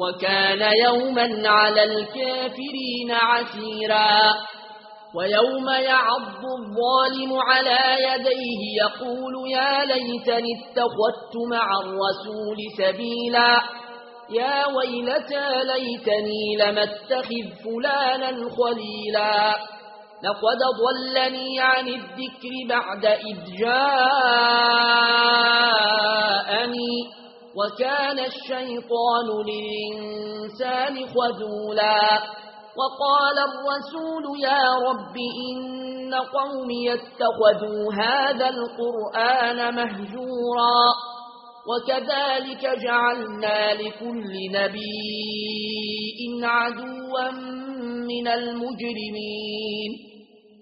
وكان يوما على الكافرين عسيرا ويوم يعض الظالم على يديه يقول يا ليتني اتخذت مع الرسول سبيلا يا ويلتى ليتني لم أتخذ فلانا خليلا لقد ضلني عن الذكر بعد إذ جاءني وكان الشيطان للإنسان خذولا وقال الرسول يا رب إن قَوْمِي اتَّخَذُوا هذا القرآن مهجورا وكذلك جعلنا لكل نبي عدوا من المجرمين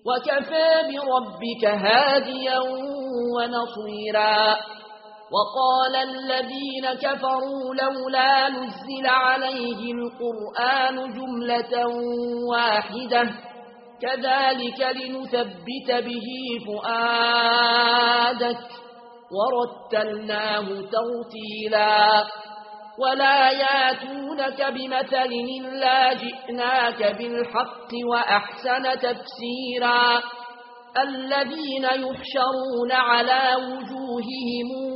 وكفى بربك هاديا ونصيرا وقال الذين كفروا لولا نزل عليه القرآن جملة واحدة. كذلك لنثبت به فؤادك. ورتلناه توتيلا ولا ياتونك بمثل إلا جئناك بالحق وأحسن تفسيرا. الذين يحشرون على وجوههم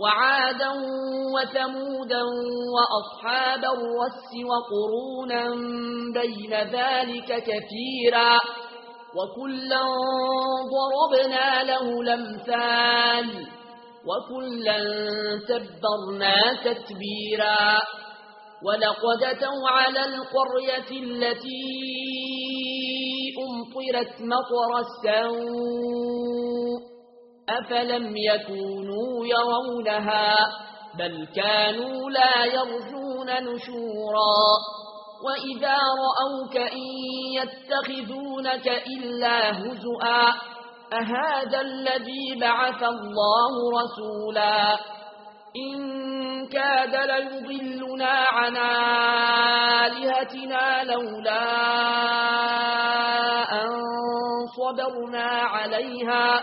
وعادا وثمودا وأصحاب الرس وقرونا بين ذلك كثيرا وكلا ضربنا له لمثال وكلا تبرنا تتبيرا ولقد تو على القرية التي أمطرت مطر السوء أفلم يكونوا يرونها بل كانوا لا يرجون نشورا وإذا رأوك إن يتخذونك إلا هزؤا أهذا الذي بعث الله رسولا إن كاد ليضلنا عن آلهتنا لولا أن صبرنا عليها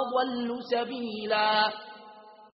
أضل سبيلا